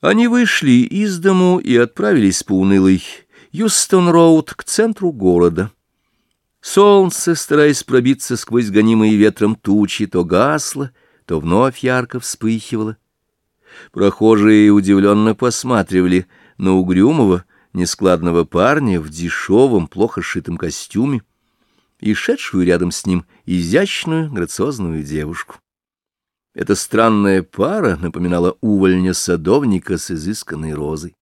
Они вышли из дому и отправились по унылой Юстон-Роуд к центру города. Солнце, стараясь пробиться сквозь гонимые ветром тучи, то гасло, то вновь ярко вспыхивало. Прохожие удивленно посматривали на угрюмого, нескладного парня в дешевом, плохо сшитом костюме и шедшую рядом с ним изящную, грациозную девушку. Эта странная пара напоминала увольня садовника с изысканной розой.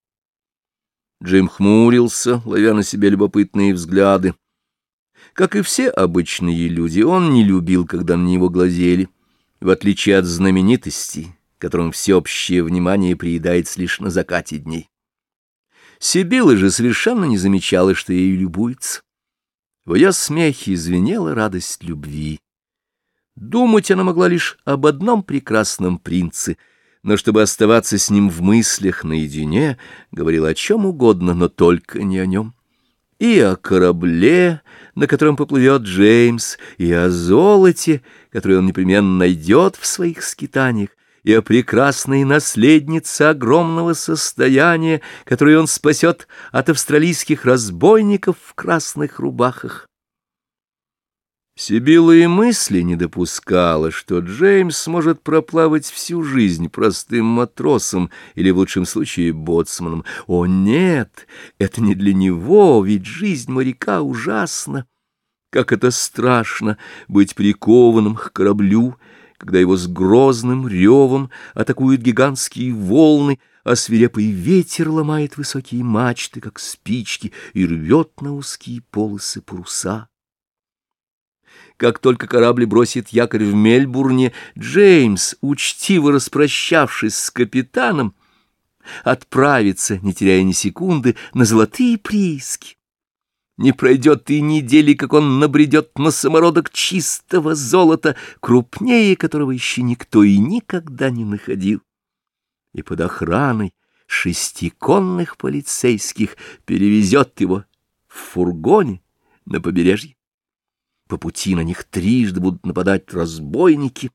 Джим хмурился, ловя на себе любопытные взгляды. Как и все обычные люди, он не любил, когда на него глазели, в отличие от знаменитостей, которым всеобщее внимание приедается лишь на закате дней. Сибила же совершенно не замечала, что ею любуется. В ее смехе звенела радость любви. Думать она могла лишь об одном прекрасном принце, но чтобы оставаться с ним в мыслях наедине, говорила о чем угодно, но только не о нем. И о корабле, на котором поплывет Джеймс, и о золоте, которое он непременно найдет в своих скитаниях, и о прекрасной наследнице огромного состояния, которое он спасет от австралийских разбойников в красных рубахах. Сибила и мысли не допускала, что Джеймс сможет проплавать всю жизнь простым матросом или, в лучшем случае, боцманом. О, нет, это не для него, ведь жизнь моряка ужасна. Как это страшно быть прикованным к кораблю, когда его с грозным ревом атакуют гигантские волны, а свирепый ветер ломает высокие мачты, как спички, и рвет на узкие полосы паруса. Как только корабль бросит якорь в Мельбурне, Джеймс, учтиво распрощавшись с капитаном, отправится, не теряя ни секунды, на золотые прииски. Не пройдет и недели, как он набредет на самородок чистого золота, крупнее которого еще никто и никогда не находил. И под охраной шестиконных полицейских перевезет его в фургоне на побережье. По пути на них трижды будут нападать разбойники,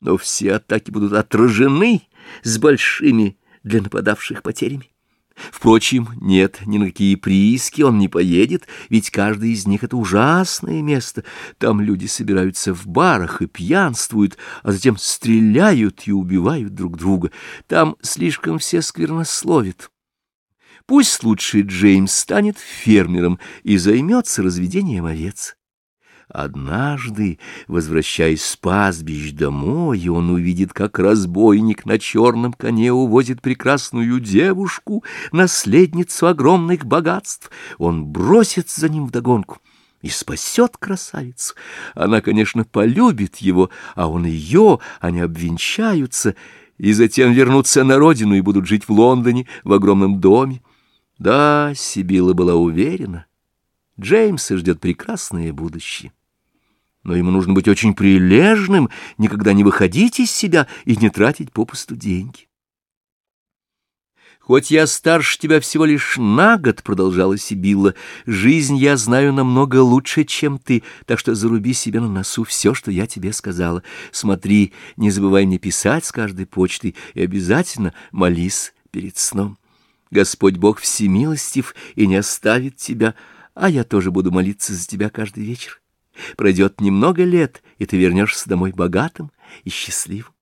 но все атаки будут отражены с большими для нападавших потерями. Впрочем, нет, ни на какие прииски он не поедет, ведь каждый из них — это ужасное место. Там люди собираются в барах и пьянствуют, а затем стреляют и убивают друг друга. Там слишком все сквернословят. Пусть лучше Джеймс станет фермером и займется разведением овец. Однажды, возвращаясь с пастбищ домой, он увидит, как разбойник на черном коне увозит прекрасную девушку, наследницу огромных богатств. Он бросится за ним вдогонку и спасет красавицу. Она, конечно, полюбит его, а он ее, они обвенчаются, и затем вернутся на родину и будут жить в Лондоне в огромном доме. Да, Сибила была уверена, Джеймса ждет прекрасное будущее но ему нужно быть очень прилежным, никогда не выходить из себя и не тратить попусту деньги. «Хоть я старше тебя всего лишь на год», — продолжала Сибилла, — «жизнь я знаю намного лучше, чем ты, так что заруби себе на носу все, что я тебе сказала. Смотри, не забывай мне писать с каждой почтой и обязательно молись перед сном. Господь Бог всемилостив и не оставит тебя, а я тоже буду молиться за тебя каждый вечер. Пройдет немного лет, и ты вернешься домой богатым и счастливым.